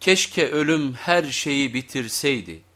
Keşke ölüm her şeyi bitirseydi.